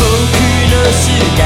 aucune cigarette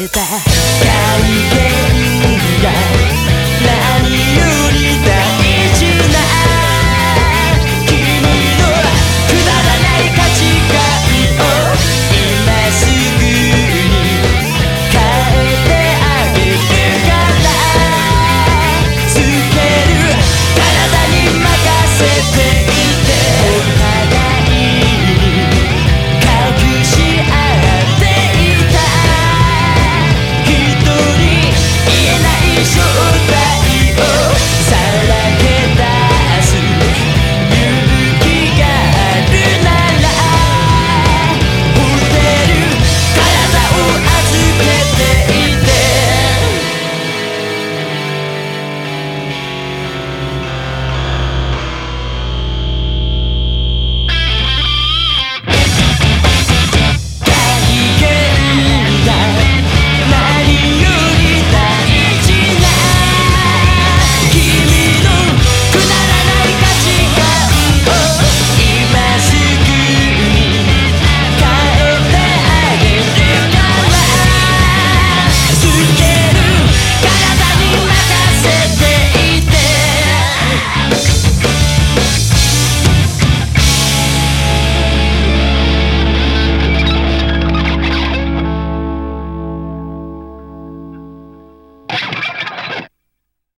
せた体験が